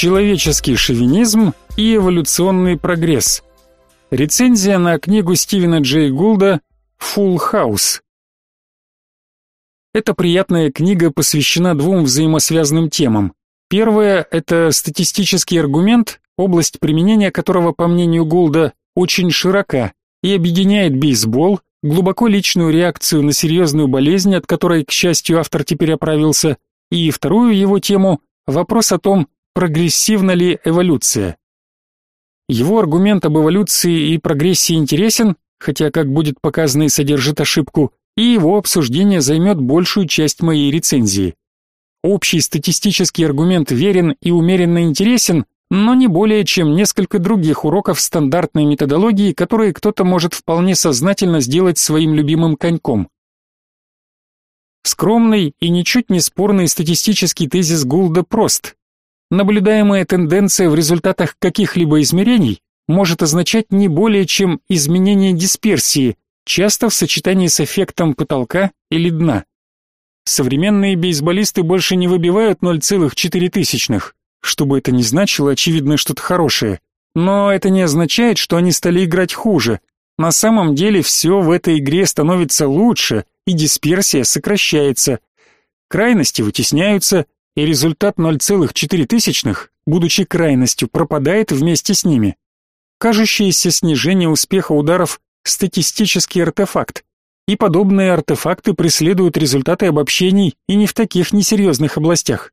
Человеческий шовинизм и эволюционный прогресс. Рецензия на книгу Стивена Джей Гулда «Фулл Хаус». Эта приятная книга посвящена двум взаимосвязанным темам. Первая – это статистический аргумент, область применения которого, по мнению Гулда, очень широка и объединяет бейсбол, глубоко личную реакцию на серьезную болезнь, от которой, к счастью, автор теперь оправился, и вторую его тему – вопрос о том, прогрессивна ли эволюция. Его аргумент об эволюции и прогрессии интересен, хотя, как будет показано, и содержит ошибку, и его обсуждение займет большую часть моей рецензии. Общий статистический аргумент верен и умеренно интересен, но не более чем несколько других уроков стандартной методологии, которые кто-то может вполне сознательно сделать своим любимым коньком. Скромный и ничуть не спорный статистический тезис Гулда прост. Наблюдаемая тенденция в результатах каких-либо измерений может означать не более чем изменение дисперсии, часто в сочетании с эффектом потолка или дна. Современные бейсболисты больше не выбивают 0,4. Что бы это ни значило, очевидно, что-то хорошее. Но это не означает, что они стали играть хуже. На самом деле все в этой игре становится лучше, и дисперсия сокращается. Крайности вытесняются, и результат 0,4, будучи крайностью, пропадает вместе с ними. Кажущееся снижение успеха ударов – статистический артефакт, и подобные артефакты преследуют результаты обобщений и не в таких несерьезных областях.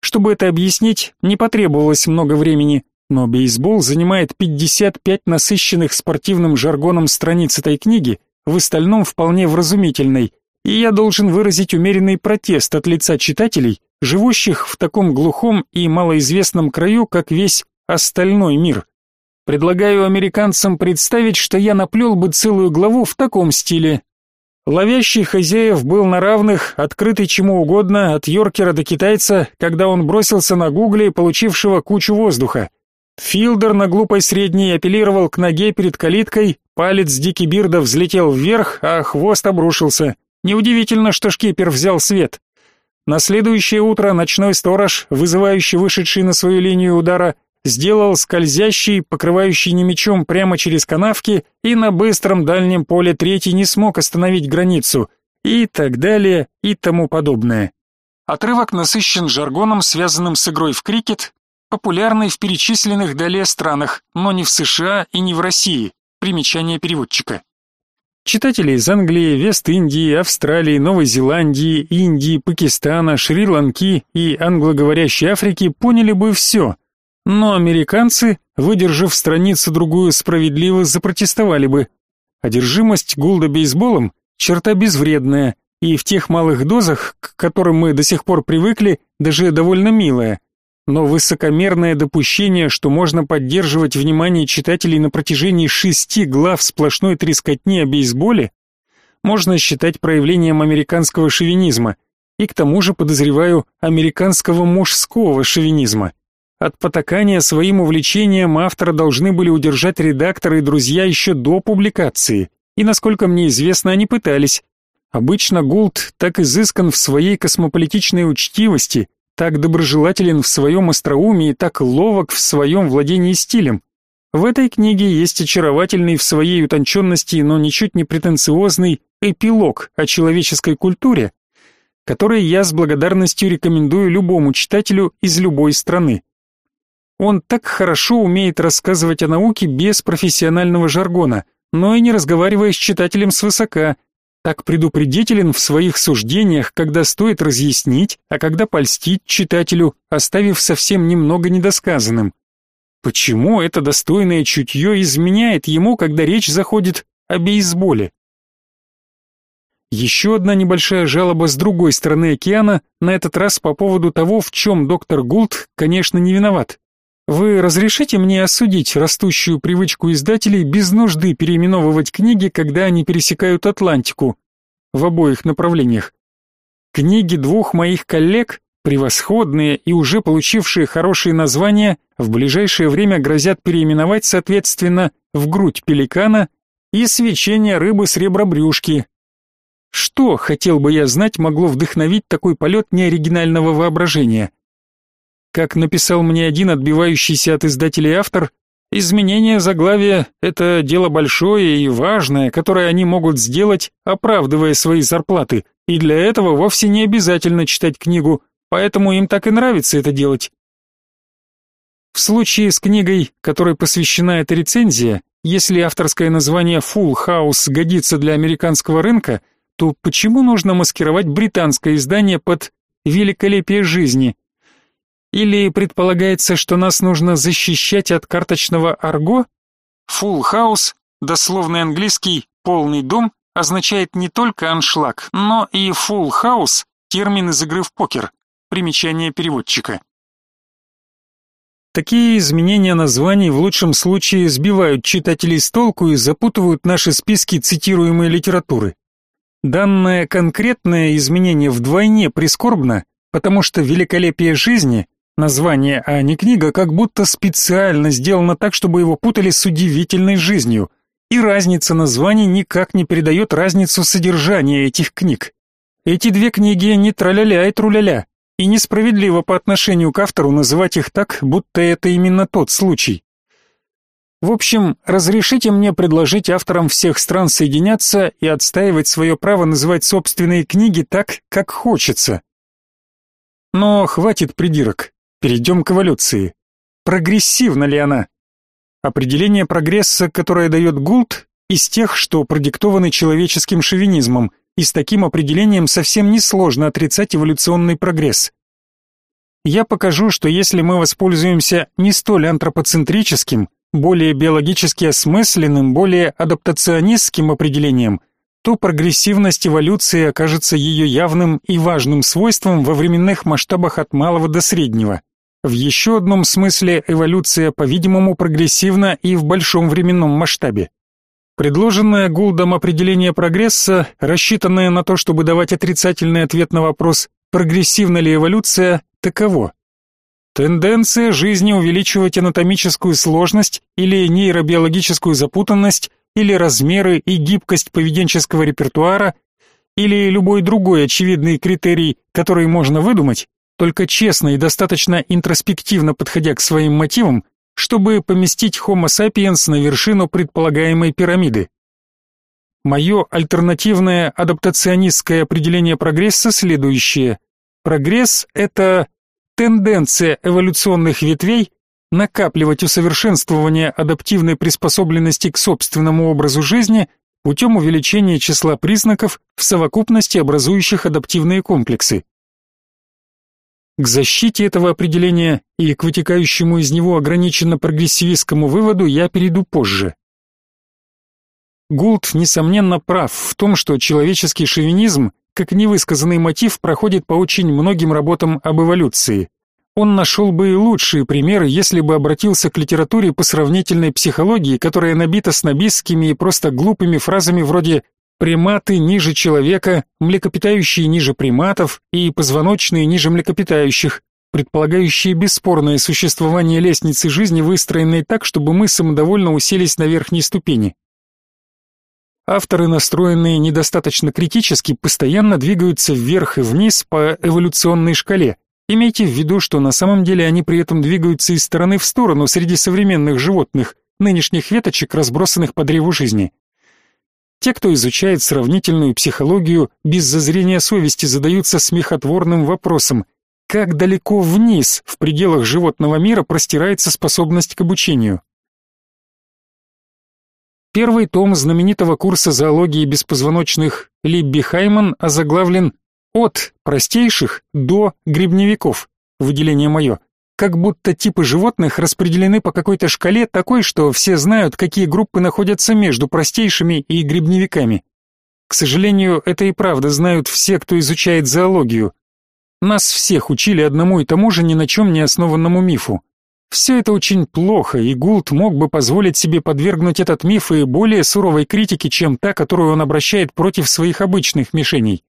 Чтобы это объяснить, не потребовалось много времени, но бейсбол занимает 55 насыщенных спортивным жаргоном страниц этой книги, в остальном вполне вразумительной, и я должен выразить умеренный протест от лица читателей, живущих в таком глухом и малоизвестном краю, как весь остальной мир. Предлагаю американцам представить, что я наплел бы целую главу в таком стиле. Ловящий хозяев был на равных, открытый чему угодно, от Йоркера до китайца, когда он бросился на гугле, получившего кучу воздуха. Филдер на глупой средней апеллировал к ноге перед калиткой, палец Дики Бирда взлетел вверх, а хвост обрушился. Неудивительно, что шкипер взял свет. На следующее утро ночной сторож, вызывающий вышедший на свою линию удара, сделал скользящий, покрывающий не мечом прямо через канавки, и на быстром дальнем поле третий не смог остановить границу, и так далее, и тому подобное. Отрывок насыщен жаргоном, связанным с игрой в крикет, популярный в перечисленных далее странах, но не в США и не в России. Примечание переводчика. Читатели из Англии, Вест-Индии, Австралии, Новой Зеландии, Индии, Пакистана, Шри-Ланки и англоговорящей Африки поняли бы все, но американцы, выдержав страницу-другую справедливо, запротестовали бы. Одержимость Гулда бейсболом – черта безвредная, и в тех малых дозах, к которым мы до сих пор привыкли, даже довольно милая. Но высокомерное допущение, что можно поддерживать внимание читателей на протяжении шести глав сплошной трескотни о бейсболе, можно считать проявлением американского шовинизма, и к тому же, подозреваю, американского мужского шовинизма. От потакания своим увлечением автора должны были удержать редакторы и друзья еще до публикации, и, насколько мне известно, они пытались. Обычно Гулт так изыскан в своей космополитичной учтивости, так доброжелателен в своем остроумии, так ловок в своем владении стилем. В этой книге есть очаровательный в своей утонченности, но ничуть не претенциозный эпилог о человеческой культуре, который я с благодарностью рекомендую любому читателю из любой страны. Он так хорошо умеет рассказывать о науке без профессионального жаргона, но и не разговаривая с читателем свысока, так предупредителен в своих суждениях, когда стоит разъяснить, а когда польстить читателю, оставив совсем немного недосказанным. Почему это достойное чутье изменяет ему, когда речь заходит о бейсболе? Еще одна небольшая жалоба с другой стороны океана, на этот раз по поводу того, в чем доктор Гулт, конечно, не виноват. Вы разрешите мне осудить растущую привычку издателей без нужды переименовывать книги, когда они пересекают Атлантику в обоих направлениях. Книги двух моих коллег, превосходные и уже получившие хорошие названия, в ближайшее время грозят переименовать соответственно в грудь пеликана и свечение рыбы с ребробрюшки. Что, хотел бы я знать, могло вдохновить такой полет неоригинального воображения? Как написал мне один отбивающийся от издателей автор, изменение заглавия — это дело большое и важное, которое они могут сделать, оправдывая свои зарплаты, и для этого вовсе не обязательно читать книгу, поэтому им так и нравится это делать. В случае с книгой, которой посвящена эта рецензия, если авторское название Full House годится для американского рынка, то почему нужно маскировать британское издание под «Великолепие жизни», или предполагается, что нас нужно защищать от карточного арго? Full house, дословный английский «полный дом», означает не только аншлаг, но и full house – термин из игры в покер. Примечание переводчика. Такие изменения названий в лучшем случае сбивают читателей с толку и запутывают наши списки цитируемой литературы. Данное конкретное изменение вдвойне прискорбно, потому что великолепие жизни Название, а не книга, как будто специально сделано так, чтобы его путали с удивительной жизнью. И разница названий никак не передает разницу содержания этих книг. Эти две книги не траля-ля и труля-ля, и несправедливо по отношению к автору называть их так, будто это именно тот случай. В общем, разрешите мне предложить авторам всех стран соединяться и отстаивать свое право называть собственные книги так, как хочется. Но хватит придирок. Перейдем к эволюции. Прогрессивна ли она? Определение прогресса, которое дает Гулт, из тех, что продиктованы человеческим шовинизмом, и с таким определением совсем несложно отрицать эволюционный прогресс. Я покажу, что если мы воспользуемся не столь антропоцентрическим, более биологически осмысленным, более адаптационистским определением, то прогрессивность эволюции окажется ее явным и важным свойством во временных масштабах от малого до среднего. В еще одном смысле эволюция, по-видимому, прогрессивна и в большом временном масштабе. Предложенное Гулдом определение прогресса, рассчитанное на то, чтобы давать отрицательный ответ на вопрос, прогрессивна ли эволюция, таково. Тенденция жизни увеличивать анатомическую сложность или нейробиологическую запутанность, или размеры и гибкость поведенческого репертуара, или любой другой очевидный критерий, который можно выдумать, только честно и достаточно интроспективно подходя к своим мотивам, чтобы поместить Homo sapiens на вершину предполагаемой пирамиды. Мое альтернативное адаптационистское определение прогресса следующее. Прогресс – это тенденция эволюционных ветвей накапливать усовершенствование адаптивной приспособленности к собственному образу жизни путем увеличения числа признаков в совокупности образующих адаптивные комплексы. К защите этого определения и к вытекающему из него ограниченно прогрессивистскому выводу я перейду позже. Гулт, несомненно, прав в том, что человеческий шовинизм, как невысказанный мотив, проходит по очень многим работам об эволюции. Он нашел бы и лучшие примеры, если бы обратился к литературе по сравнительной психологии, которая набита снобистскими и просто глупыми фразами вроде приматы ниже человека, млекопитающие ниже приматов и позвоночные ниже млекопитающих, предполагающие бесспорное существование лестницы жизни, выстроенной так, чтобы мы самодовольно уселись на верхней ступени. Авторы, настроенные недостаточно критически, постоянно двигаются вверх и вниз по эволюционной шкале. Имейте в виду, что на самом деле они при этом двигаются из стороны в сторону среди современных животных, нынешних веточек, разбросанных по древу жизни. Те, кто изучает сравнительную психологию, без зазрения совести задаются смехотворным вопросом: как далеко вниз в пределах животного мира простирается способность к обучению? Первый том знаменитого курса зоологии беспозвоночных Либби Хайман озаглавлен «От простейших до грибневиков», выделение мое, как будто типы животных распределены по какой-то шкале такой, что все знают, какие группы находятся между простейшими и грибневиками. К сожалению, это и правда знают все, кто изучает зоологию. Нас всех учили одному и тому же ни на чем не основанному мифу. Все это очень плохо, и Гулт мог бы позволить себе подвергнуть этот миф и более суровой критике, чем та, которую он обращает против своих обычных мишеней.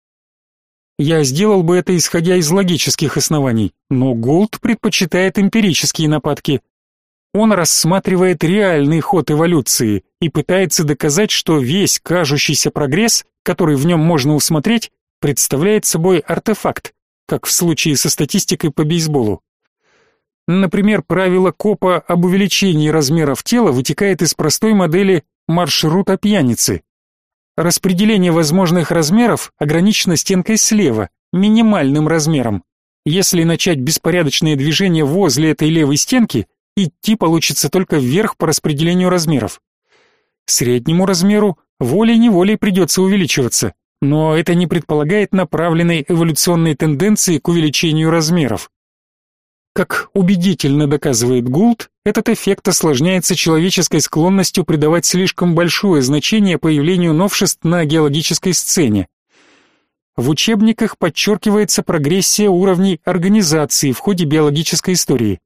Я сделал бы это исходя из логических оснований, но Голд предпочитает эмпирические нападки. Он рассматривает реальный ход эволюции и пытается доказать, что весь кажущийся прогресс, который в нем можно усмотреть, представляет собой артефакт, как в случае со статистикой по бейсболу. Например, правило Копа об увеличении размеров тела вытекает из простой модели маршрута пьяницы. Распределение возможных размеров ограничено стенкой слева, минимальным размером. Если начать беспорядочное движение возле этой левой стенки, идти получится только вверх по распределению размеров. Среднему размеру волей-неволей придется увеличиваться, но это не предполагает направленной эволюционной тенденции к увеличению размеров. Как убедительно доказывает Гулт, этот эффект осложняется человеческой склонностью придавать слишком большое значение появлению новшеств на геологической сцене. В учебниках подчеркивается прогрессия уровней организации в ходе биологической истории.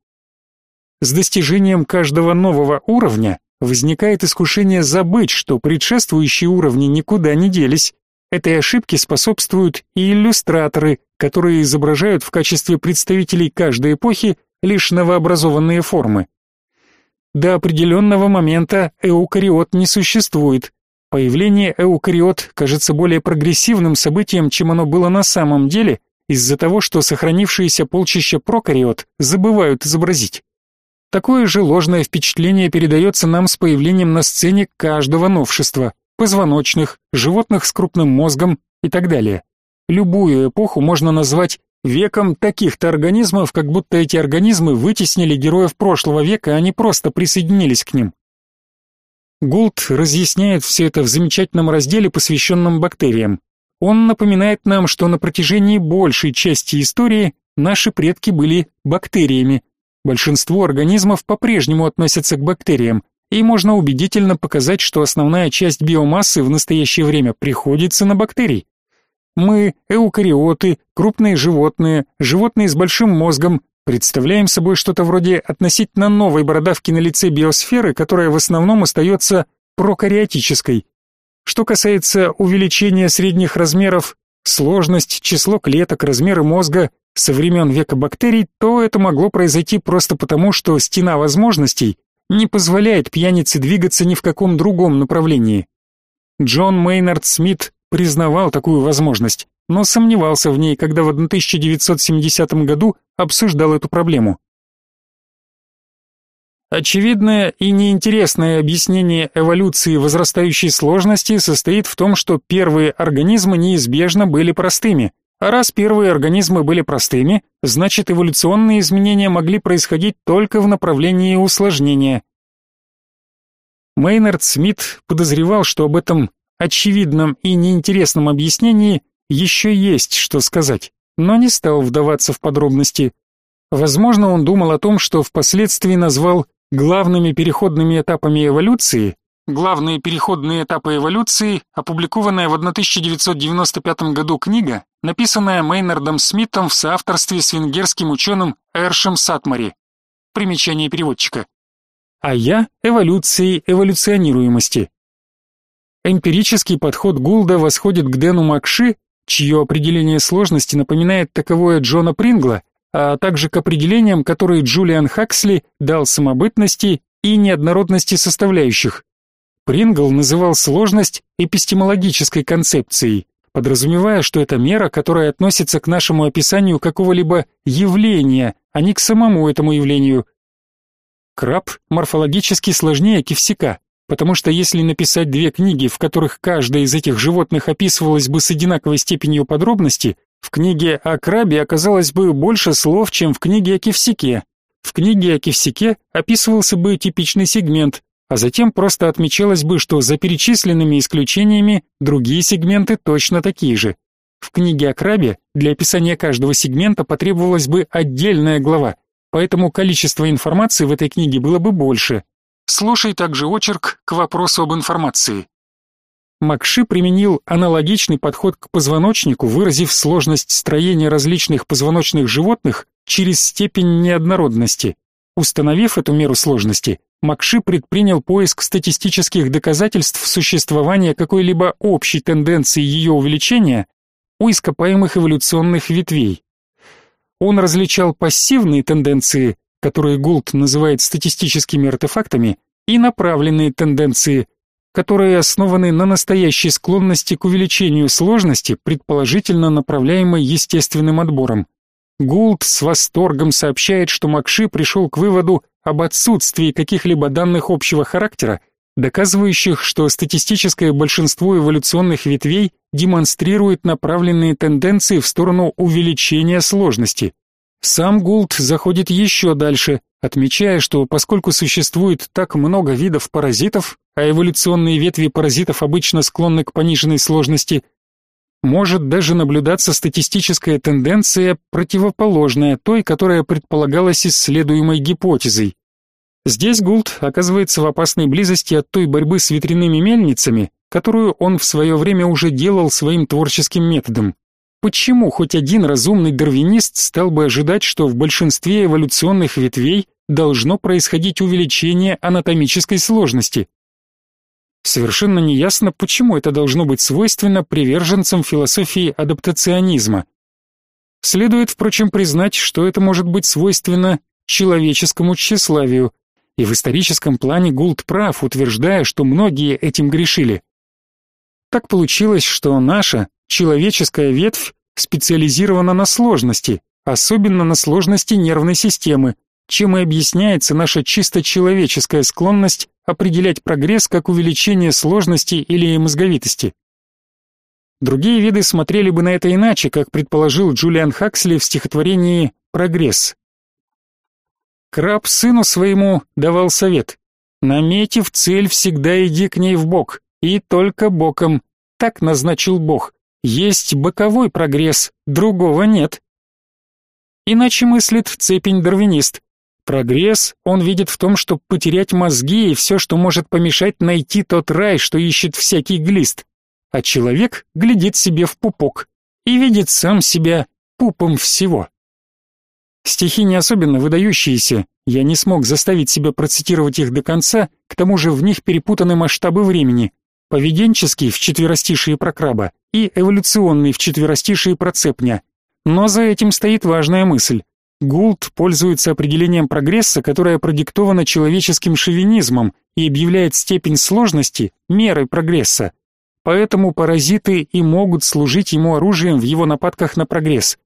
С достижением каждого нового уровня возникает искушение забыть, что предшествующие уровни никуда не делись. Этой ошибке способствуют и иллюстраторы, которые изображают в качестве представителей каждой эпохи лишь новообразованные формы. До определенного момента эукариот не существует, Появление эукариот кажется более прогрессивным событием, чем оно было на самом деле, из-за того, что сохранившиеся полчища прокариот забывают изобразить. Такое же ложное впечатление передается нам с появлением на сцене каждого новшества, позвоночных, животных с крупным мозгом и так далее. Любую эпоху можно назвать веком таких-то организмов, как будто эти организмы вытеснили героев прошлого века, а не просто присоединились к ним. Гулт разъясняет все это в замечательном разделе, посвященном бактериям. Он напоминает нам, что на протяжении большей части истории наши предки были бактериями. Большинство организмов по-прежнему относятся к бактериям, и можно убедительно показать, что основная часть биомассы в настоящее время приходится на бактерий. Мы, эукариоты, крупные животные, животные с большим мозгом, Представляем собой что-то вроде относительно новой бородавки на лице биосферы, которая в основном остается прокариотической. Что касается увеличения средних размеров, сложность, число клеток, размеры мозга со времен века бактерий, то это могло произойти просто потому, что стена возможностей не позволяет пьянице двигаться ни в каком другом направлении. Джон Мейнард Смит признавал такую возможность но сомневался в ней, когда в 1970 году обсуждал эту проблему. Очевидное и неинтересное объяснение эволюции возрастающей сложности состоит в том, что первые организмы неизбежно были простыми. А раз первые организмы были простыми, значит эволюционные изменения могли происходить только в направлении усложнения. Мейнард Смит подозревал, что об этом очевидном и неинтересном объяснении еще есть что сказать, но не стал вдаваться в подробности. Возможно, он думал о том, что впоследствии назвал главными переходными этапами эволюции. Главные переходные этапы эволюции, опубликованная в 1995 году книга, написанная Мейнардом Смитом в соавторстве с венгерским ученым Эршем Сатмари. Примечание переводчика. А я эволюцией эволюционируемости. Эмпирический подход Гулда восходит к Дэну Макши чье определение сложности напоминает таковое Джона Прингла, а также к определениям, которые Джулиан Хаксли дал самобытности и неоднородности составляющих. Прингл называл сложность эпистемологической концепцией, подразумевая, что это мера, которая относится к нашему описанию какого-либо явления, а не к самому этому явлению. Краб морфологически сложнее кивсяка, потому что если написать две книги, в которых каждая из этих животных описывалась бы с одинаковой степенью подробности, в книге о крабе оказалось бы больше слов, чем в книге о кивсяке. В книге о кивсяке описывался бы типичный сегмент, а затем просто отмечалось бы, что за перечисленными исключениями другие сегменты точно такие же. В книге о крабе для описания каждого сегмента потребовалась бы отдельная глава, поэтому количество информации в этой книге было бы больше. Слушай также очерк к вопросу об информации. Макши применил аналогичный подход к позвоночнику, выразив сложность строения различных позвоночных животных через степень неоднородности. Установив эту меру сложности, Макши предпринял поиск статистических доказательств существования какой-либо общей тенденции ее увеличения у ископаемых эволюционных ветвей. Он различал пассивные тенденции, которые Гулт называет статистическими артефактами, и направленные тенденции, которые основаны на настоящей склонности к увеличению сложности, предположительно направляемой естественным отбором. Гулд с восторгом сообщает, что Макши пришел к выводу об отсутствии каких-либо данных общего характера, доказывающих, что статистическое большинство эволюционных ветвей демонстрирует направленные тенденции в сторону увеличения сложности. Сам Гулд заходит еще дальше, отмечая, что поскольку существует так много видов паразитов, а эволюционные ветви паразитов обычно склонны к пониженной сложности, может даже наблюдаться статистическая тенденция, противоположная той, которая предполагалась исследуемой гипотезой. Здесь Гулд оказывается в опасной близости от той борьбы с ветряными мельницами, которую он в свое время уже делал своим творческим методом. Почему хоть один разумный дарвинист стал бы ожидать, что в большинстве эволюционных ветвей должно происходить увеличение анатомической сложности? Совершенно неясно, почему это должно быть свойственно приверженцам философии адаптационизма. Следует, впрочем, признать, что это может быть свойственно человеческому тщеславию, и в историческом плане Гулд прав, утверждая, что многие этим грешили. Так получилось, что наша человеческая ветвь специализирована на сложности, особенно на сложности нервной системы, чем и объясняется наша чисто человеческая склонность определять прогресс как увеличение сложности или мозговитости. Другие виды смотрели бы на это иначе, как предположил Джулиан Хаксли в стихотворении «Прогресс». Краб сыну своему давал совет. Наметив цель, всегда иди к ней в бок, и только боком. Так назначил Бог. Есть боковой прогресс, другого нет. Иначе мыслит цепень-дарвинист. Прогресс он видит в том, чтобы потерять мозги и все, что может помешать найти тот рай, что ищет всякий глист. А человек глядит себе в пупок и видит сам себя пупом всего. Стихи не особенно выдающиеся, я не смог заставить себя процитировать их до конца, к тому же в них перепутаны масштабы времени. Поведенческий в четверостишие про краба и эволюционный в четверостишие про цепня. Но за этим стоит важная мысль. Гулд пользуется определением прогресса, которое продиктовано человеческим шовинизмом и объявляет степень сложности мерой прогресса. Поэтому паразиты и могут служить ему оружием в его нападках на прогресс.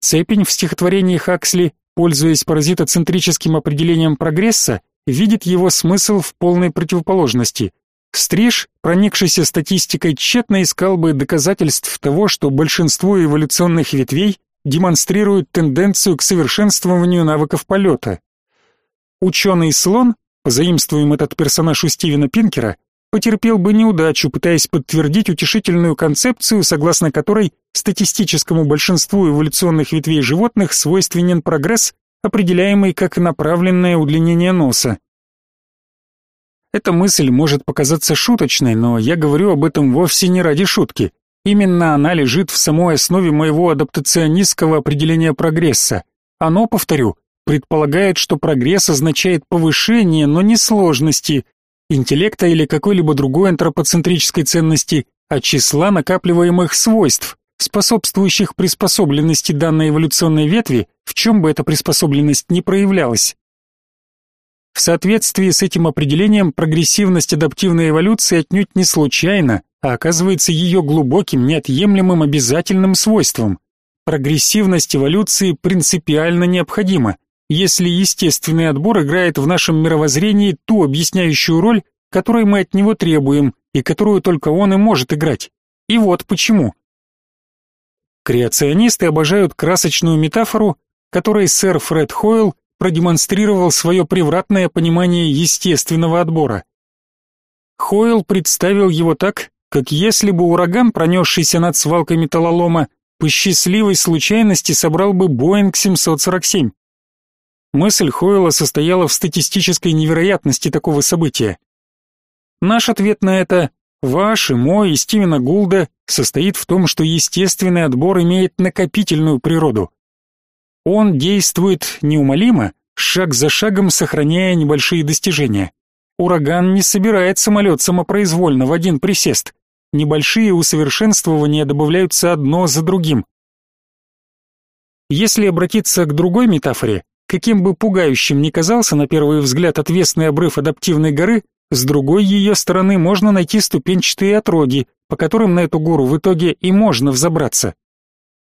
Цепень в стихотворении Хаксли, пользуясь паразитоцентрическим определением прогресса, видит его смысл в полной противоположности. Стриж, проникшийся статистикой, тщетно искал бы доказательств того, что большинство эволюционных ветвей демонстрируют тенденцию к совершенствованию навыков полета. Ученый слон, позаимствуем этот персонаж у Стивена Пинкера, потерпел бы неудачу, пытаясь подтвердить утешительную концепцию, согласно которой статистическому большинству эволюционных ветвей животных свойственен прогресс, определяемый как направленное удлинение носа. Эта мысль может показаться шуточной, но я говорю об этом вовсе не ради шутки. Именно она лежит в самой основе моего адаптационистского определения прогресса. Оно, повторю, предполагает, что прогресс означает повышение, но не сложности, интеллекта или какой-либо другой антропоцентрической ценности, а числа накапливаемых свойств, способствующих приспособленности данной эволюционной ветви, в чем бы эта приспособленность ни проявлялась. В соответствии с этим определением прогрессивность адаптивной эволюции отнюдь не случайна, а оказывается ее глубоким, неотъемлемым обязательным свойством. Прогрессивность эволюции принципиально необходима, если естественный отбор играет в нашем мировоззрении ту объясняющую роль, которой мы от него требуем и которую только он и может играть. И вот почему. Креационисты обожают красочную метафору, которой сэр Фред Хойл продемонстрировал свое превратное понимание естественного отбора. Хойл представил его так, как если бы ураган, пронесшийся над свалкой металлолома, по счастливой случайности собрал бы Боинг 747. Мысль Хойла состояла в статистической невероятности такого события. Наш ответ на это Ваш и мой и Стивена Гулда состоит в том, что естественный отбор имеет накопительную природу. Он действует неумолимо, шаг за шагом сохраняя небольшие достижения. Ураган не собирает самолет самопроизвольно в один присест. Небольшие усовершенствования добавляются одно за другим. Если обратиться к другой метафоре, каким бы пугающим ни казался на первый взгляд отвесный обрыв адаптивной горы, с другой ее стороны можно найти ступенчатые отроги, по которым на эту гору в итоге и можно взобраться.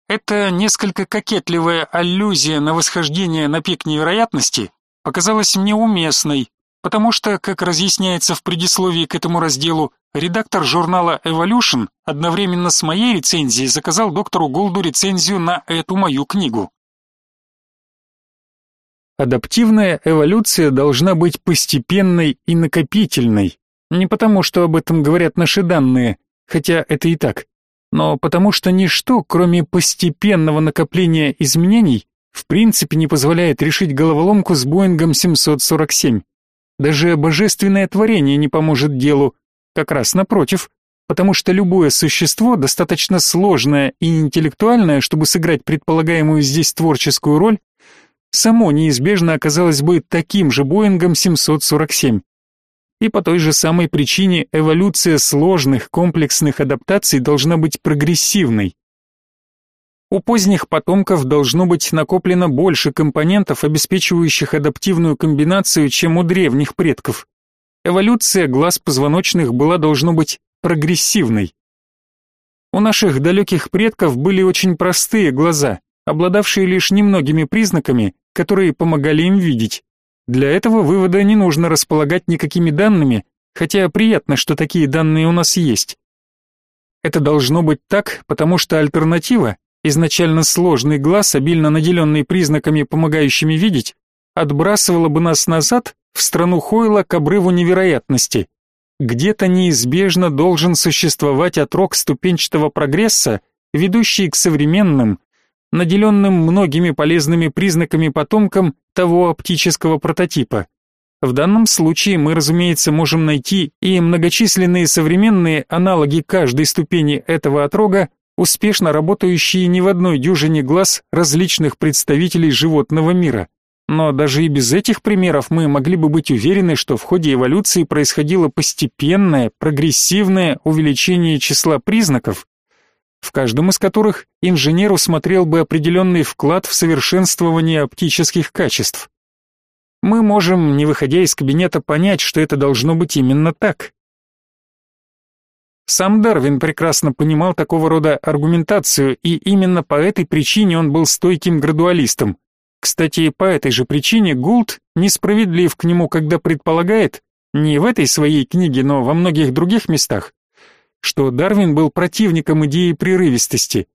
Эта несколько кокетливая аллюзия на восхождение на пик невероятности показалась мне уместной, потому что, как разъясняется в предисловии к этому разделу, редактор журнала Evolution одновременно с моей рецензией заказал доктору Голду рецензию на эту мою книгу. Адаптивная эволюция должна быть постепенной и накопительной, не потому, что об этом говорят наши данные, хотя это и так, но потому что ничто, кроме постепенного накопления изменений, в принципе не позволяет решить головоломку с Боингом 747. Даже божественное творение не поможет делу, как раз напротив, потому что любое существо достаточно сложное и интеллектуальное, чтобы сыграть предполагаемую здесь творческую роль, само неизбежно оказалось бы таким же Боингом 747. И по той же самой причине эволюция сложных комплексных адаптаций должна быть прогрессивной. У поздних потомков должно быть накоплено больше компонентов, обеспечивающих адаптивную комбинацию, чем у древних предков. Эволюция глаз позвоночных была должно быть прогрессивной. У наших далеких предков были очень простые глаза, обладавшие лишь немногими признаками, которые помогали им видеть. Для этого вывода не нужно располагать никакими данными, хотя приятно, что такие данные у нас есть. Это должно быть так, потому что альтернатива, изначально сложный глаз, обильно наделенный признаками, помогающими видеть, отбрасывала бы нас назад в страну Хойла к обрыву невероятности. Где-то неизбежно должен существовать отрок ступенчатого прогресса, ведущий к современным, наделенным многими полезными признаками потомкам того оптического прототипа. В данном случае мы, разумеется, можем найти и многочисленные современные аналоги каждой ступени этого отрога, успешно работающие не в одной дюжине глаз различных представителей животного мира. Но даже и без этих примеров мы могли бы быть уверены, что в ходе эволюции происходило постепенное, прогрессивное увеличение числа признаков, в каждом из которых инженер усмотрел бы определенный вклад в совершенствование оптических качеств. Мы можем, не выходя из кабинета, понять, что это должно быть именно так. Сам Дарвин прекрасно понимал такого рода аргументацию, и именно по этой причине он был стойким градуалистом. Кстати, по этой же причине Гулт несправедлив к нему, когда предполагает, не в этой своей книге, но во многих других местах, что Дарвин был противником идеи прерывистости.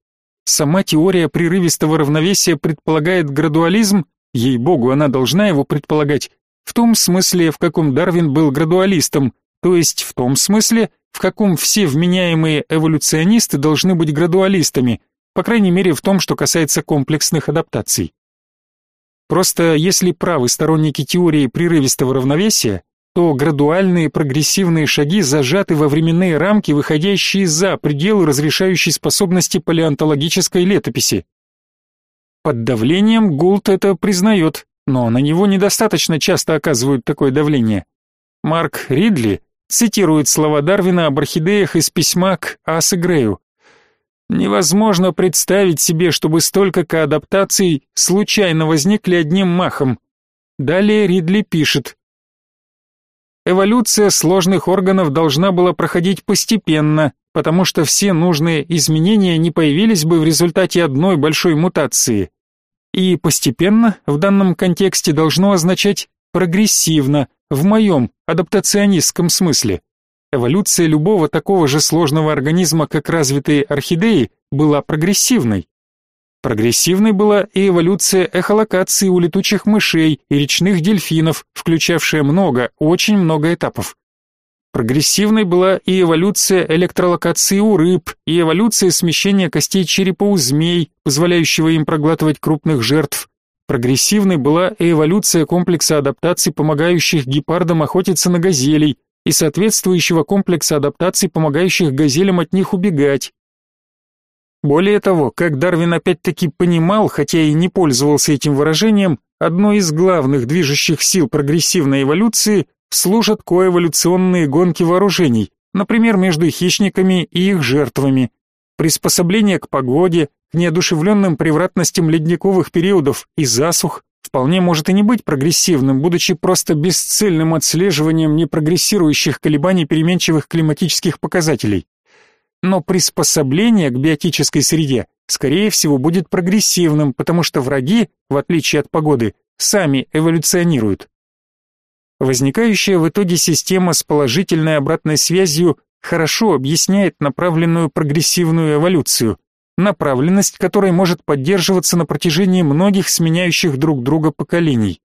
Сама теория прерывистого равновесия предполагает градуализм, ей-богу, она должна его предполагать, в том смысле, в каком Дарвин был градуалистом, то есть в том смысле, в каком все вменяемые эволюционисты должны быть градуалистами, по крайней мере в том, что касается комплексных адаптаций. Просто если правы сторонники теории прерывистого равновесия, то градуальные прогрессивные шаги зажаты во временные рамки, выходящие за пределы разрешающей способности палеонтологической летописи. Под давлением Гулт это признает, но на него недостаточно часто оказывают такое давление. Марк Ридли цитирует слова Дарвина об орхидеях из письма к Асе Грею. Невозможно представить себе, чтобы столько коадаптаций случайно возникли одним махом. Далее Ридли пишет: Эволюция сложных органов должна была проходить постепенно, потому что все нужные изменения не появились бы в результате одной большой мутации. И постепенно в данном контексте должно означать прогрессивно, в моем адаптационистском смысле. Эволюция любого такого же сложного организма, как развитые орхидеи, была прогрессивной. Прогрессивной была и эволюция эхолокации у летучих мышей и речных дельфинов, включавшая много, очень много этапов. Прогрессивной была и эволюция электролокации у рыб, и эволюция смещения костей черепа у змей, позволяющего им проглатывать крупных жертв. Прогрессивной была и эволюция комплекса адаптаций, помогающих гепардам охотиться на газелей, и соответствующего комплекса адаптаций, помогающих газелям от них убегать. Более того, как Дарвин опять-таки понимал, хотя и не пользовался этим выражением, одной из главных движущих сил прогрессивной эволюции служат коэволюционные гонки вооружений, например, между хищниками и их жертвами, приспособление к погоде, к неодушевленным превратностям ледниковых периодов и засух, вполне может и не быть прогрессивным, будучи просто бесцельным отслеживанием непрогрессирующих колебаний переменчивых климатических показателей но приспособление к биотической среде скорее всего, будет прогрессивным, потому что враги, в отличие от погоды, сами эволюционируют. Возникающая в итоге система с положительной обратной связью хорошо объясняет направленную прогрессивную эволюцию, направленность которой может поддерживаться на протяжении многих сменяющих друг друга поколений.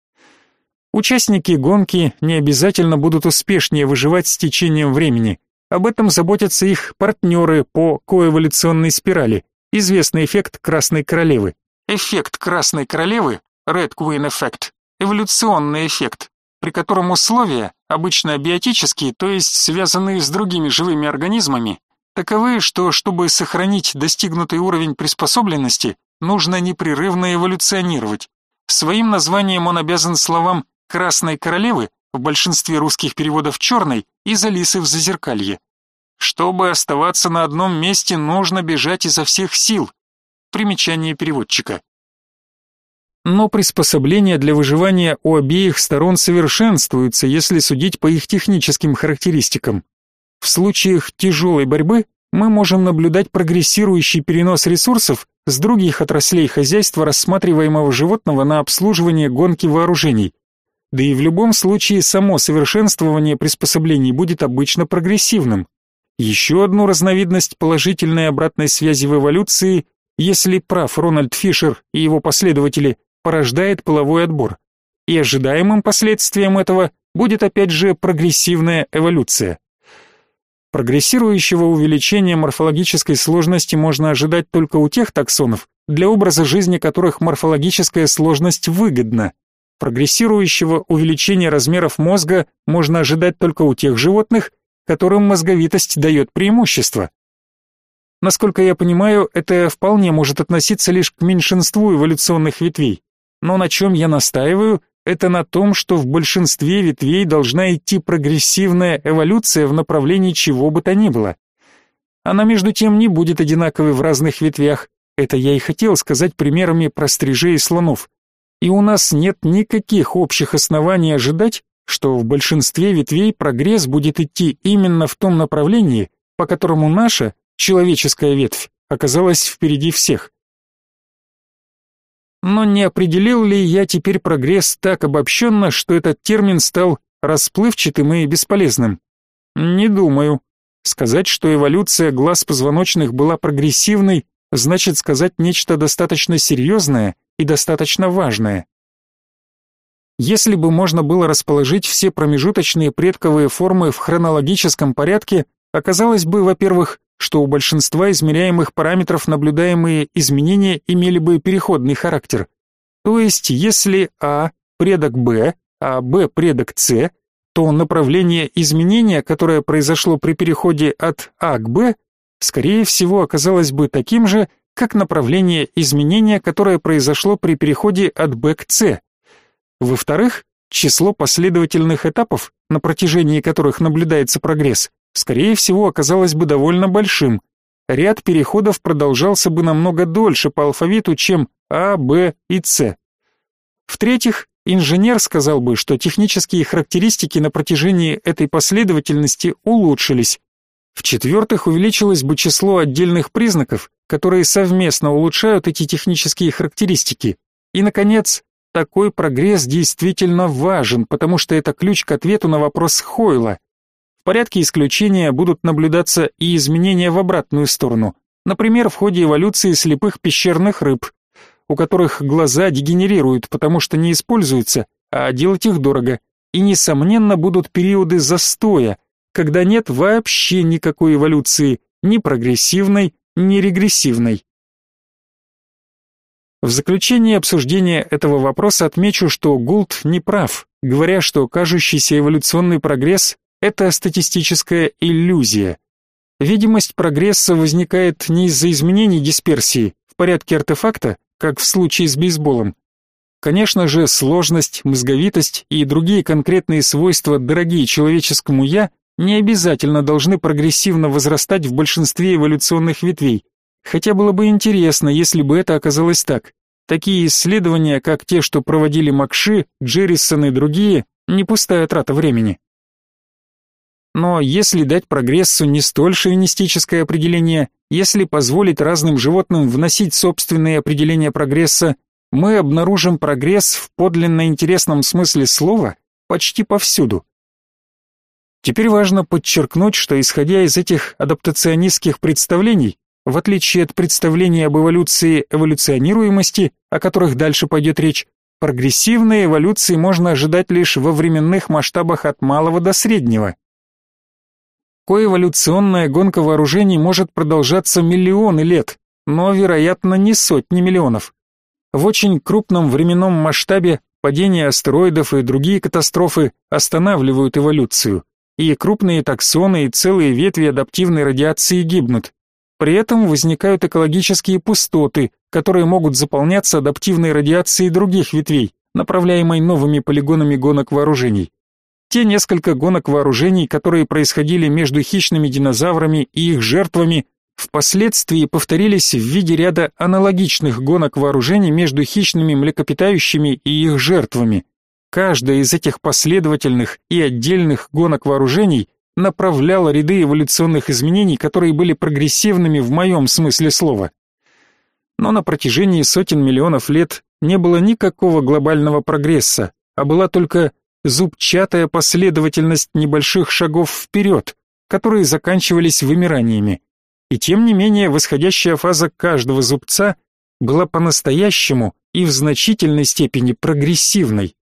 Участники гонки не обязательно будут успешнее выживать с течением времени. Об этом заботятся их партнеры по коэволюционной спирали, известный эффект Красной Королевы. Эффект Красной Королевы, Red Queen Effect, эволюционный эффект, при котором условия, обычно биотические, то есть связанные с другими живыми организмами, таковы, что чтобы сохранить достигнутый уровень приспособленности, нужно непрерывно эволюционировать. Своим названием он обязан словам «красной королевы», в большинстве русских переводов «черной» и «залисы в зазеркалье». Чтобы оставаться на одном месте, нужно бежать изо всех сил. Примечание переводчика. Но приспособления для выживания у обеих сторон совершенствуются, если судить по их техническим характеристикам. В случаях тяжелой борьбы мы можем наблюдать прогрессирующий перенос ресурсов с других отраслей хозяйства рассматриваемого животного на обслуживание гонки вооружений. Да и в любом случае само совершенствование приспособлений будет обычно прогрессивным. Еще одну разновидность положительной обратной связи в эволюции, если прав Рональд Фишер и его последователи, порождает половой отбор. И ожидаемым последствием этого будет опять же прогрессивная эволюция. Прогрессирующего увеличения морфологической сложности можно ожидать только у тех таксонов, для образа жизни которых морфологическая сложность выгодна. Прогрессирующего увеличения размеров мозга можно ожидать только у тех животных, которым мозговитость дает преимущество. Насколько я понимаю, это вполне может относиться лишь к меньшинству эволюционных ветвей. Но на чем я настаиваю, это на том, что в большинстве ветвей должна идти прогрессивная эволюция в направлении чего бы то ни было. Она между тем не будет одинаковой в разных ветвях. Это я и хотел сказать примерами про стрижей и слонов. И у нас нет никаких общих оснований ожидать, что в большинстве ветвей прогресс будет идти именно в том направлении, по которому наша, человеческая ветвь, оказалась впереди всех. Но не определил ли я теперь прогресс так обобщенно, что этот термин стал расплывчатым и бесполезным? Не думаю. Сказать, что эволюция глаз позвоночных была прогрессивной, значит сказать нечто достаточно серьезное и достаточно важное. Если бы можно было расположить все промежуточные предковые формы в хронологическом порядке, оказалось бы, во-первых, что у большинства измеряемых параметров наблюдаемые изменения имели бы переходный характер. То есть, если А предок Б, а Б предок С, то направление изменения, которое произошло при переходе от А к Б, скорее всего оказалось бы таким же, как направление изменения, которое произошло при переходе от Б к С. Во-вторых, число последовательных этапов, на протяжении которых наблюдается прогресс, скорее всего, оказалось бы довольно большим. Ряд переходов продолжался бы намного дольше по алфавиту, чем А, Б и С. В-третьих, инженер сказал бы, что технические характеристики на протяжении этой последовательности улучшились. В-четвертых, увеличилось бы число отдельных признаков, которые совместно улучшают эти технические характеристики. И, наконец, такой прогресс действительно важен, потому что это ключ к ответу на вопрос Хойла. Порядке исключения будут наблюдаться и изменения в обратную сторону. Например, в ходе эволюции слепых пещерных рыб, у которых глаза дегенерируют, потому что не используются, а делать их дорого. И, несомненно, будут периоды застоя, когда нет вообще никакой эволюции, ни прогрессивной, ни регрессивной. В заключение обсуждения этого вопроса отмечу, что Гулт не прав, говоря, что кажущийся эволюционный прогресс – это статистическая иллюзия. Видимость прогресса возникает не из-за изменений дисперсии в порядке артефакта, как в случае с бейсболом. Конечно же, сложность, мозговитость и другие конкретные свойства, дорогие человеческому «я», не обязательно должны прогрессивно возрастать в большинстве эволюционных ветвей, Хотя было бы интересно, если бы это оказалось так. Такие исследования, как те, что проводили Макши, Джеррисон и другие, не пустая трата времени. Но если дать прогрессу не столь шовинистическое определение, если позволить разным животным вносить собственные определения прогресса, мы обнаружим прогресс в подлинно интересном смысле слова почти повсюду. Теперь важно подчеркнуть, что исходя из этих адаптационистских представлений, в отличие от представлений об эволюции эволюционируемости, о которых дальше пойдет речь, прогрессивной эволюции можно ожидать лишь во временных масштабах от малого до среднего. Коэволюционная гонка вооружений может продолжаться миллионы лет, но, вероятно, не сотни миллионов. В очень крупном временном масштабе падение астероидов и другие катастрофы останавливают эволюцию, и крупные таксоны и целые ветви адаптивной радиации гибнут. При этом возникают экологические пустоты, которые могут заполняться адаптивной радиацией других ветвей, направляемой новыми полигонами гонок вооружений. Те несколько гонок вооружений, которые происходили между хищными динозаврами и их жертвами, впоследствии повторились в виде ряда аналогичных гонок вооружений между хищными млекопитающими и их жертвами. Каждая из этих последовательных и отдельных гонок вооружений направляла ряды эволюционных изменений, которые были прогрессивными в моем смысле слова. Но на протяжении сотен миллионов лет не было никакого глобального прогресса, а была только зубчатая последовательность небольших шагов вперед, которые заканчивались вымираниями. И тем не менее восходящая фаза каждого зубца была по-настоящему и в значительной степени прогрессивной.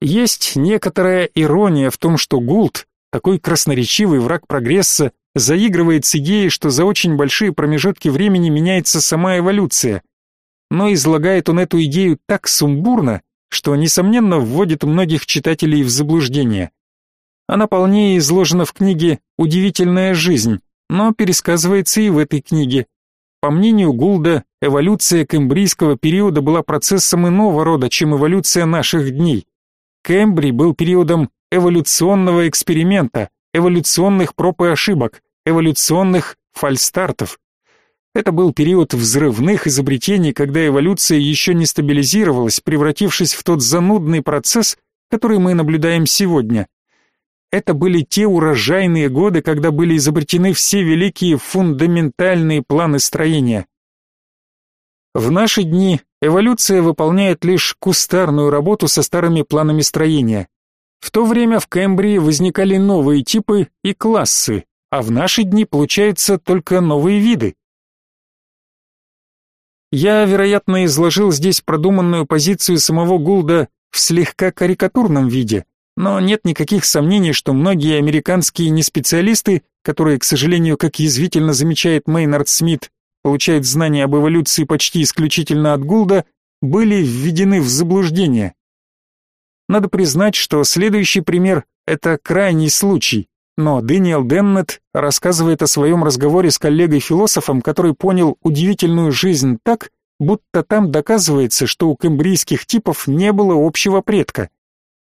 Есть некоторая ирония в том, что Гулт такой красноречивый враг прогресса заигрывает с идеей, что за очень большие промежутки времени меняется сама эволюция. Но излагает он эту идею так сумбурно, что, несомненно, вводит многих читателей в заблуждение. Она полнее изложена в книге «Удивительная жизнь», но пересказывается и в этой книге. По мнению Гулда, эволюция кембрийского периода была процессом иного рода, чем эволюция наших дней. Кембрий был периодом эволюционного эксперимента, эволюционных проб и ошибок, эволюционных фальстартов. Это был период взрывных изобретений, когда эволюция еще не стабилизировалась, превратившись в тот занудный процесс, который мы наблюдаем сегодня. Это были те урожайные годы, когда были изобретены все великие фундаментальные планы строения. В наши дни эволюция выполняет лишь кустарную работу со старыми планами строения. В то время в Кембрии возникали новые типы и классы, а в наши дни получаются только новые виды. Я, вероятно, изложил здесь продуманную позицию самого Гулда в слегка карикатурном виде, но нет никаких сомнений, что многие американские неспециалисты, которые, к сожалению, как язвительно замечает Мейнард Смит, получают знания об эволюции почти исключительно от Гулда, были введены в заблуждение. Надо признать, что следующий пример – это крайний случай, но Дэниел Деннет рассказывает о своем разговоре с коллегой-философом, который понял удивительную жизнь так, будто там доказывается, что у кембрийских типов не было общего предка,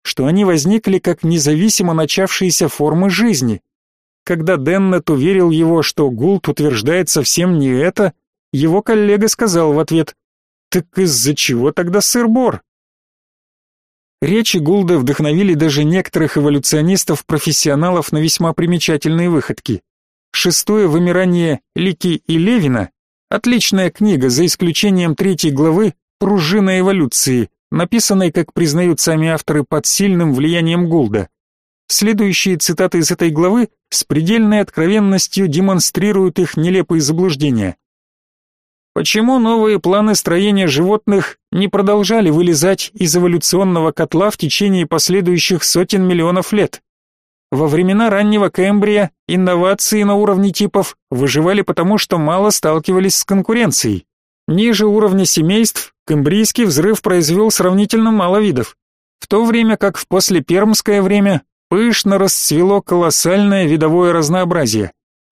что они возникли как независимо начавшиеся формы жизни. Когда Деннет уверил его, что Гулт утверждает совсем не это, его коллега сказал в ответ «Так из-за чего тогда сыр-бор?» Речи Гулда вдохновили даже некоторых эволюционистов-профессионалов на весьма примечательные выходки. Шестое вымирание Лики и Левина – отличная книга, за исключением третьей главы «Пружина эволюции», написанной, как признают сами авторы, под сильным влиянием Гулда. Следующие цитаты из этой главы с предельной откровенностью демонстрируют их нелепые заблуждения. Почему новые планы строения животных не продолжали вылезать из эволюционного котла в течение последующих сотен миллионов лет? Во времена раннего Кембрия инновации на уровне типов выживали потому, что мало сталкивались с конкуренцией. Ниже уровня семейств кембрийский взрыв произвел сравнительно мало видов, в то время как в послепермское время пышно расцвело колоссальное видовое разнообразие.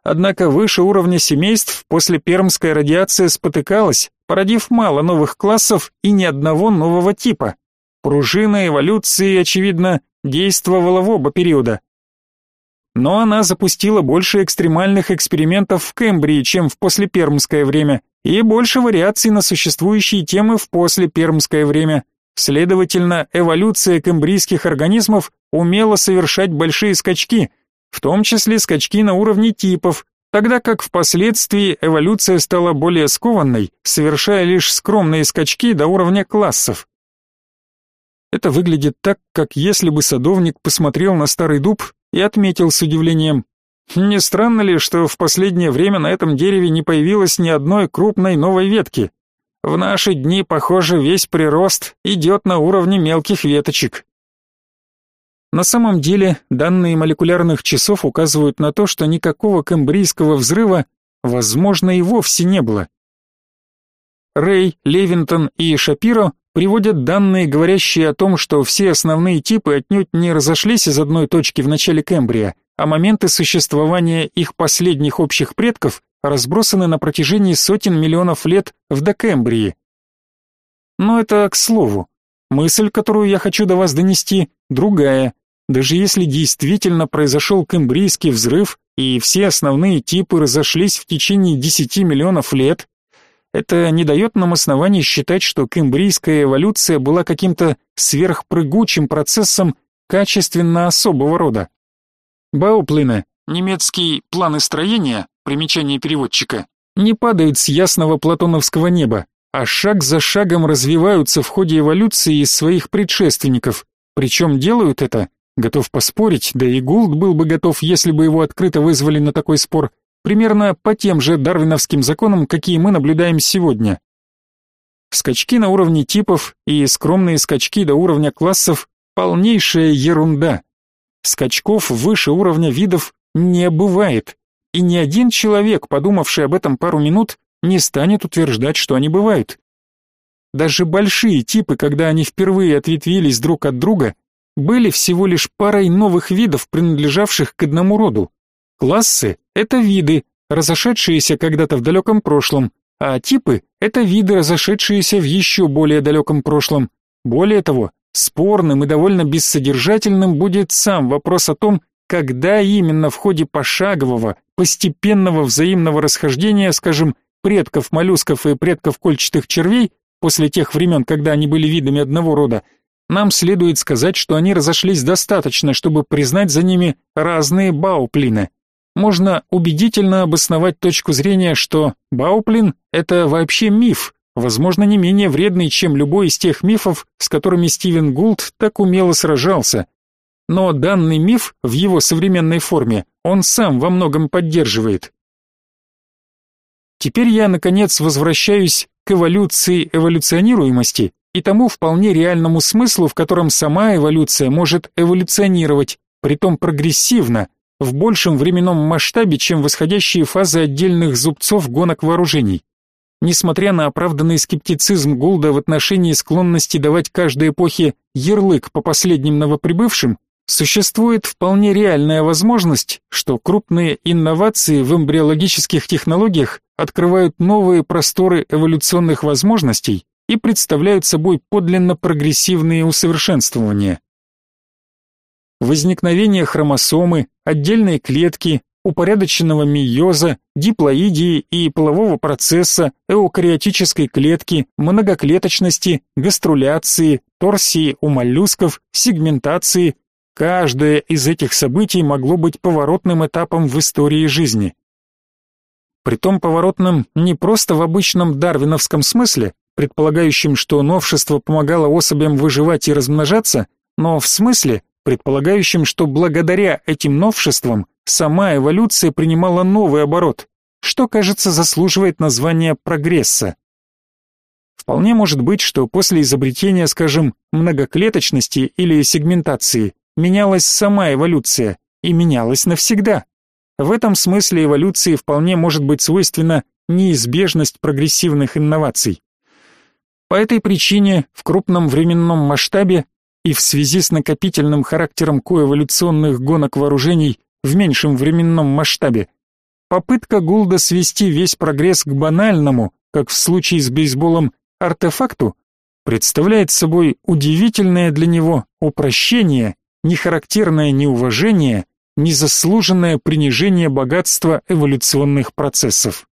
Однако выше уровня семейств после пермская радиация спотыкалась, породив мало новых классов и ни одного нового типа. Пружина эволюции, очевидно, действовала в оба периода. Но она запустила больше экстремальных экспериментов в Кембрии, чем в послепермское время, и больше вариаций на существующие темы в послепермское время. Следовательно, эволюция кембрийских организмов умела совершать большие скачки, в том числе скачки на уровне типов, тогда как впоследствии эволюция стала более скованной, совершая лишь скромные скачки до уровня классов. Это выглядит так, как если бы садовник посмотрел на старый дуб и отметил с удивлением, не странно ли, что в последнее время на этом дереве не появилось ни одной крупной новой ветки? В наши дни, похоже, весь прирост идет на уровне мелких веточек. На самом деле, данные молекулярных часов указывают на то, что никакого камбрийского взрыва, возможно, и вовсе не было. Рэй, Левинтон и Шапиро приводят данные, говорящие о том, что все основные типы отнюдь не разошлись из одной точки в начале Кембрия, а моменты существования их последних общих предков разбросаны на протяжении сотен миллионов лет в Докембрии. Но это к слову. Мысль, которую я хочу до вас донести, другая. Даже если действительно произошел кембрийский взрыв и все основные типы разошлись в течение 10 миллионов лет, это не дает нам оснований считать, что кембрийская эволюция была каким-то сверхпрыгучим процессом качественно особого рода. Бауплины, немецкий планы строения, примечание переводчика, не падают с ясного платоновского неба, а шаг за шагом развиваются в ходе эволюции из своих предшественников, причем делают это, готов поспорить, да и Гулд был бы готов, если бы его открыто вызвали на такой спор, примерно по тем же дарвиновским законам, какие мы наблюдаем сегодня. Скачки на уровне типов и скромные скачки до уровня классов – полнейшая ерунда. Скачков выше уровня видов не бывает, и ни один человек, подумавший об этом пару минут, не станет утверждать, что они бывают. Даже большие типы, когда они впервые ответвились друг от друга, были всего лишь парой новых видов, принадлежавших к одному роду. Классы — это виды, разошедшиеся когда-то в далеком прошлом, а типы — это виды, разошедшиеся в еще более далеком прошлом. Более того, спорным и довольно бессодержательным будет сам вопрос о том, когда именно в ходе пошагового, постепенного взаимного расхождения, скажем, предков моллюсков и предков кольчатых червей, после тех времен, когда они были видами одного рода, нам следует сказать, что они разошлись достаточно, чтобы признать за ними разные бауплины. Можно убедительно обосновать точку зрения, что бауплин — это вообще миф, возможно, не менее вредный, чем любой из тех мифов, с которыми Стивен Гулд так умело сражался, но данный миф в его современной форме он сам во многом поддерживает. Теперь я, наконец, возвращаюсь к эволюции эволюционируемости и тому вполне реальному смыслу, в котором сама эволюция может эволюционировать, притом прогрессивно, в большем временном масштабе, чем восходящие фазы отдельных зубцов гонок вооружений. Несмотря на оправданный скептицизм Гулда в отношении склонности давать каждой эпохе ярлык по последним новоприбывшим, Существует вполне реальная возможность, что крупные инновации в эмбриологических технологиях открывают новые просторы эволюционных возможностей и представляют собой подлинно прогрессивные усовершенствования. Возникновение хромосомы, отдельной клетки, упорядоченного мейоза, диплоидии и полового процесса, эукариотической клетки, многоклеточности, гаструляции, торсии у моллюсков, сегментации, Каждое из этих событий могло быть поворотным этапом в истории жизни. Притом поворотным не просто в обычном дарвиновском смысле, предполагающем, что новшество помогало особям выживать и размножаться, но в смысле, предполагающем, что благодаря этим новшествам сама эволюция принимала новый оборот, что, кажется, заслуживает названия прогресса. Вполне может быть, что после изобретения, скажем, многоклеточности или сегментации менялась сама эволюция и менялась навсегда. В этом смысле эволюции вполне может быть свойственна неизбежность прогрессивных инноваций. По этой причине в крупном временном масштабе и в связи с накопительным характером коэволюционных гонок вооружений в меньшем временном масштабе, попытка Гулда свести весь прогресс к банальному, как в случае с бейсболом, артефакту, представляет собой удивительное для него упрощение нехарактерное неуважение, незаслуженное принижение богатства эволюционных процессов.